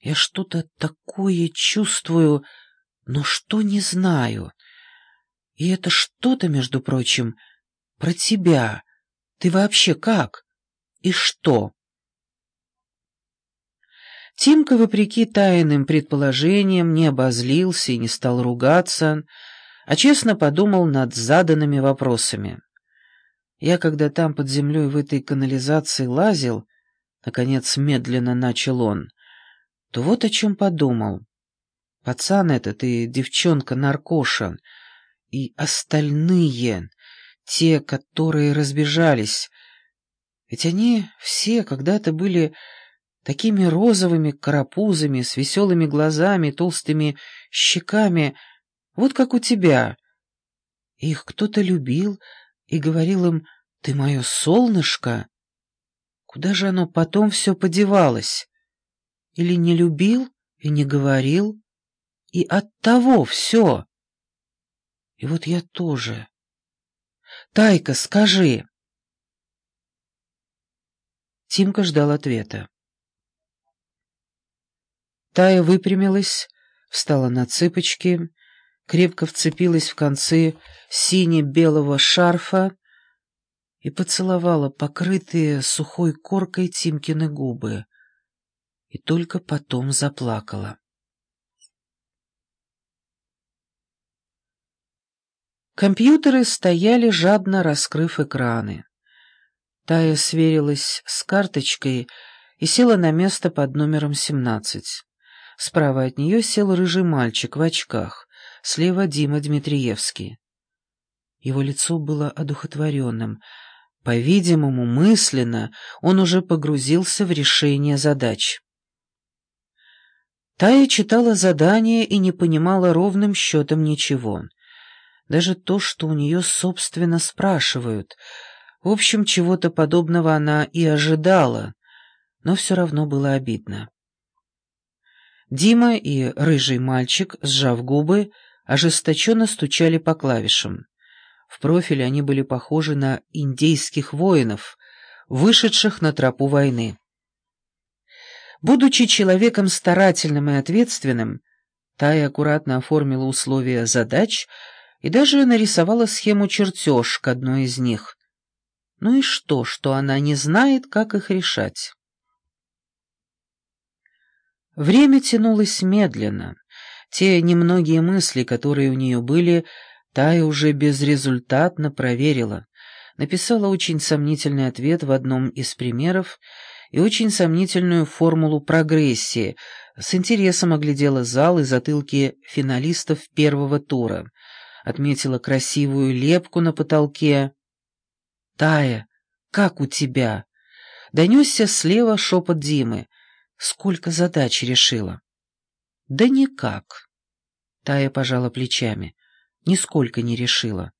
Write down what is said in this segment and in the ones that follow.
Я что-то такое чувствую, но что не знаю. И это что-то, между прочим, про тебя. Ты вообще как? И что?» Тимка, вопреки тайным предположениям, не обозлился и не стал ругаться, а честно подумал над заданными вопросами. Я, когда там под землей в этой канализации лазил, наконец медленно начал он, то вот о чем подумал. Пацан этот и девчонка-наркоша, и остальные, те, которые разбежались, ведь они все когда-то были такими розовыми карапузами, с веселыми глазами, толстыми щеками, вот как у тебя. Их кто-то любил и говорил им «Ты мое солнышко». Куда же оно потом все подевалось? Или не любил и не говорил? И от того все. И вот я тоже. Тайка, скажи. Тимка ждал ответа. Тая выпрямилась, встала на цыпочки, крепко вцепилась в концы сине-белого шарфа и поцеловала покрытые сухой коркой Тимкины губы. И только потом заплакала. Компьютеры стояли, жадно раскрыв экраны. Тая сверилась с карточкой и села на место под номером 17. Справа от нее сел рыжий мальчик в очках, слева Дима Дмитриевский. Его лицо было одухотворенным. По-видимому, мысленно он уже погрузился в решение задач. Тая читала задание и не понимала ровным счетом ничего. Даже то, что у нее, собственно, спрашивают. В общем, чего-то подобного она и ожидала, но все равно было обидно. Дима и рыжий мальчик, сжав губы, ожесточенно стучали по клавишам. В профиле они были похожи на индейских воинов, вышедших на тропу войны. Будучи человеком старательным и ответственным, Тая аккуратно оформила условия задач и даже нарисовала схему-чертеж к одной из них. Ну и что, что она не знает, как их решать? Время тянулось медленно. Те немногие мысли, которые у нее были, Тая уже безрезультатно проверила. Написала очень сомнительный ответ в одном из примеров и очень сомнительную формулу прогрессии, с интересом оглядела зал и затылки финалистов первого тура, отметила красивую лепку на потолке. «Тая, как у тебя?» Донесся слева шепот Димы. Сколько задач решила? Да никак. Тая пожала плечами. Нисколько не решила.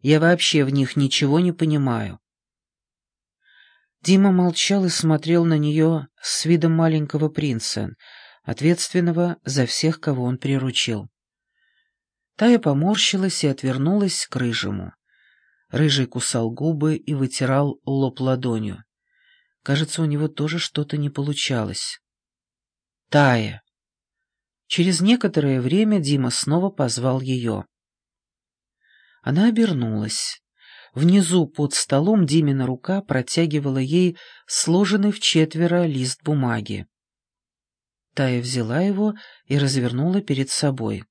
Я вообще в них ничего не понимаю. Дима молчал и смотрел на нее с видом маленького принца, ответственного за всех, кого он приручил. Тая поморщилась и отвернулась к рыжему. Рыжий кусал губы и вытирал лоб ладонью. Кажется, у него тоже что-то не получалось. Тая. Через некоторое время Дима снова позвал ее. Она обернулась. Внизу под столом Димина рука протягивала ей сложенный в четверо лист бумаги. Тая взяла его и развернула перед собой.